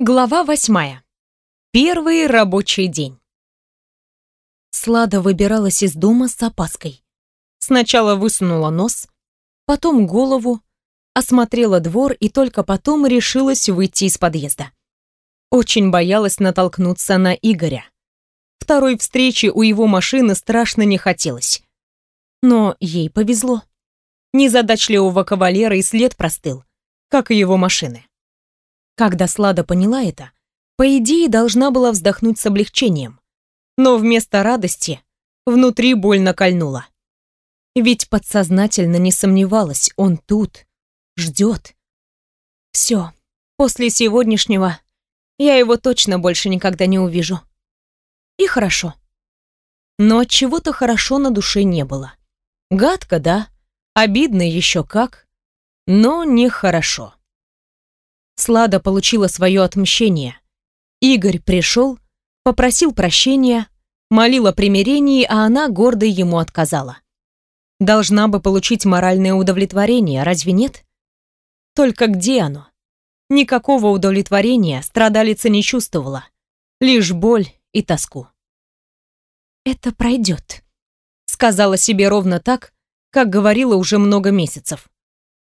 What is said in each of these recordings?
Глава восьмая. Первый рабочий день. Слада выбиралась из дома с опаской. Сначала высунула нос, потом голову, осмотрела двор и только потом решилась выйти из подъезда. Очень боялась натолкнуться на Игоря. Второй встречи у его машины страшно не хотелось. Но ей повезло. Незадачливого кавалера и след простыл, как и его машины. Когда Слада поняла это, по идее должна была вздохнуть с облегчением. Но вместо радости внутри больно кольнуло. Ведь подсознательно не сомневалась, он тут, ждет. Все, после сегодняшнего я его точно больше никогда не увижу. И хорошо. Но от чего-то хорошо на душе не было. Гадко, да, обидно еще как, но нехорошо. Слада получила свое отмщение. Игорь пришел, попросил прощения, молил о примирении, а она гордо ему отказала. Должна бы получить моральное удовлетворение, разве нет? Только где оно? Никакого удовлетворения страдалица не чувствовала, лишь боль и тоску. «Это пройдет», — сказала себе ровно так, как говорила уже много месяцев.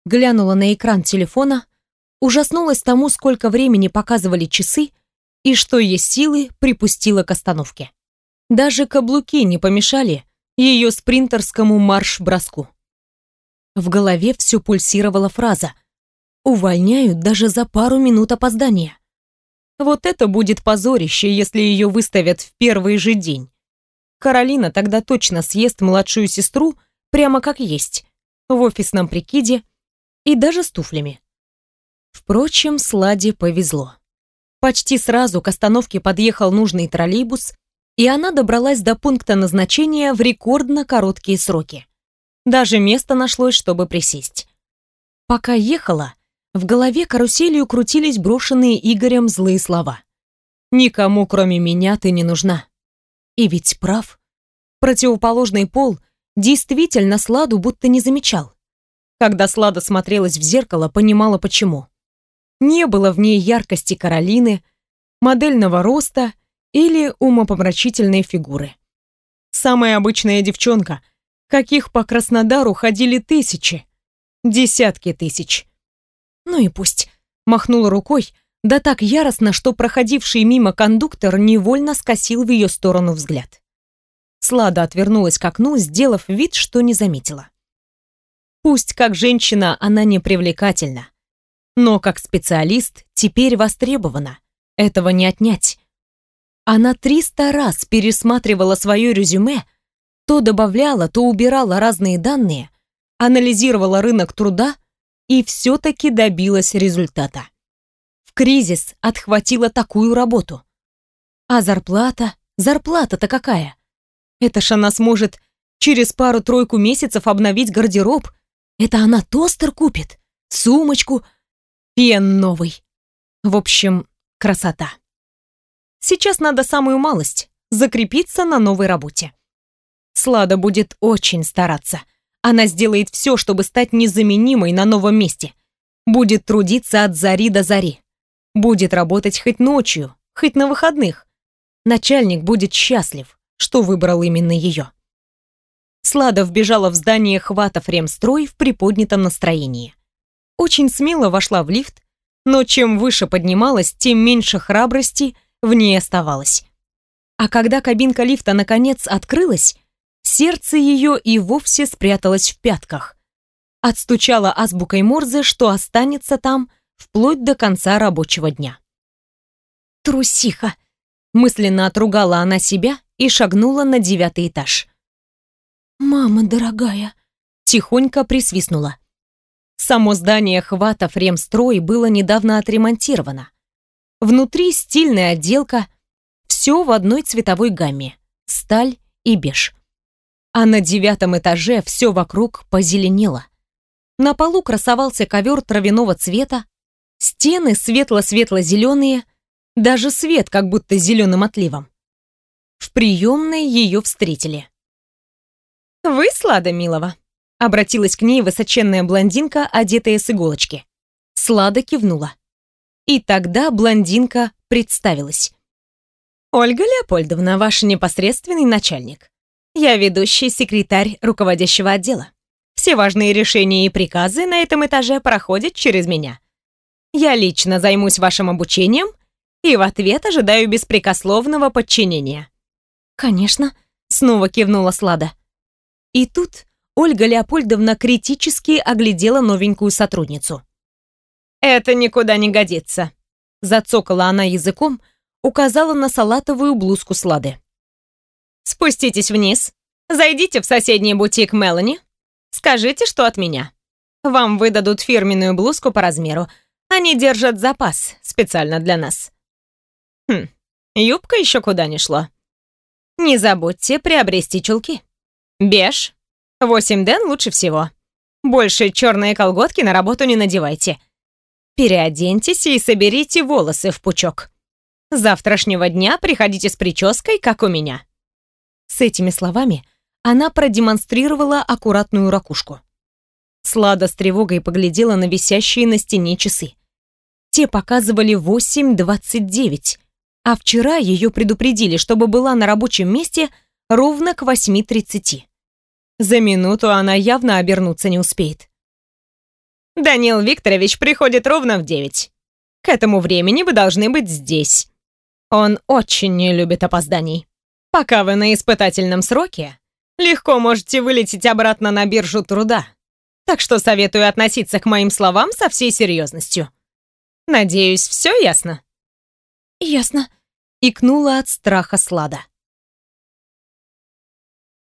Глянула на экран телефона — ужаснулась тому, сколько времени показывали часы и что есть силы припустила к остановке. Даже каблуки не помешали ее спринтерскому марш-броску. В голове все пульсировала фраза «Увольняют даже за пару минут опоздания». Вот это будет позорище, если ее выставят в первый же день. Каролина тогда точно съест младшую сестру прямо как есть, в офисном прикиде и даже с туфлями. Впрочем, Сладе повезло. Почти сразу к остановке подъехал нужный троллейбус, и она добралась до пункта назначения в рекордно короткие сроки. Даже место нашлось, чтобы присесть. Пока ехала, в голове каруселью крутились брошенные Игорем злые слова. «Никому, кроме меня, ты не нужна». И ведь прав. Противоположный пол действительно Сладу будто не замечал. Когда Слада смотрелась в зеркало, понимала почему. Не было в ней яркости Каролины, модельного роста или умопомрачительной фигуры. Самая обычная девчонка, каких по Краснодару ходили тысячи, десятки тысяч. Ну и пусть, махнула рукой, да так яростно, что проходивший мимо кондуктор невольно скосил в ее сторону взгляд. Слада отвернулась к окну, сделав вид, что не заметила. Пусть как женщина она не привлекательна, но как специалист теперь востребована. Этого не отнять. Она 300 раз пересматривала свое резюме, то добавляла, то убирала разные данные, анализировала рынок труда и все-таки добилась результата. В кризис отхватила такую работу. А зарплата? Зарплата-то какая? Это ж она сможет через пару-тройку месяцев обновить гардероб. Это она тостер купит, сумочку, Пен новый. В общем, красота. Сейчас надо самую малость — закрепиться на новой работе. Слада будет очень стараться. Она сделает все, чтобы стать незаменимой на новом месте. Будет трудиться от зари до зари. Будет работать хоть ночью, хоть на выходных. Начальник будет счастлив, что выбрал именно ее. Слада вбежала в здание хватов ремстрой в приподнятом настроении очень смело вошла в лифт, но чем выше поднималась, тем меньше храбрости в ней оставалось. А когда кабинка лифта наконец открылась, сердце ее и вовсе спряталось в пятках. Отстучала азбукой Морзе, что останется там вплоть до конца рабочего дня. «Трусиха!» — мысленно отругала она себя и шагнула на девятый этаж. «Мама дорогая!» — тихонько присвистнула. Само здание хвата Фремстрой было недавно отремонтировано. Внутри стильная отделка, все в одной цветовой гамме – сталь и беж. А на девятом этаже все вокруг позеленело. На полу красовался ковер травяного цвета, стены светло-светло-зеленые, даже свет как будто зеленым отливом. В приемной ее встретили. «Вы, Слада Милова?» Обратилась к ней высоченная блондинка, одетая с иголочки. Слада кивнула. И тогда блондинка представилась. «Ольга Леопольдовна, ваш непосредственный начальник. Я ведущий секретарь руководящего отдела. Все важные решения и приказы на этом этаже проходят через меня. Я лично займусь вашим обучением и в ответ ожидаю беспрекословного подчинения». «Конечно», — снова кивнула Слада. И тут Ольга Леопольдовна критически оглядела новенькую сотрудницу. «Это никуда не годится», — зацокала она языком, указала на салатовую блузку Слады. «Спуститесь вниз, зайдите в соседний бутик Мелани, скажите, что от меня. Вам выдадут фирменную блузку по размеру, они держат запас специально для нас». Хм, юбка еще куда не шла. Не забудьте приобрести чулки. Беж. 8 ден лучше всего. Больше черные колготки на работу не надевайте. Переоденьтесь и соберите волосы в пучок. С завтрашнего дня приходите с прической, как у меня. С этими словами она продемонстрировала аккуратную ракушку. Слада с тревогой поглядела на висящие на стене часы. Те показывали 8.29, а вчера ее предупредили, чтобы была на рабочем месте ровно к 8.30. За минуту она явно обернуться не успеет. Данил Викторович приходит ровно в 9. К этому времени вы должны быть здесь. Он очень не любит опозданий. Пока вы на испытательном сроке, легко можете вылететь обратно на биржу труда. Так что советую относиться к моим словам со всей серьезностью. Надеюсь, все ясно? Ясно. Икнула от страха Слада.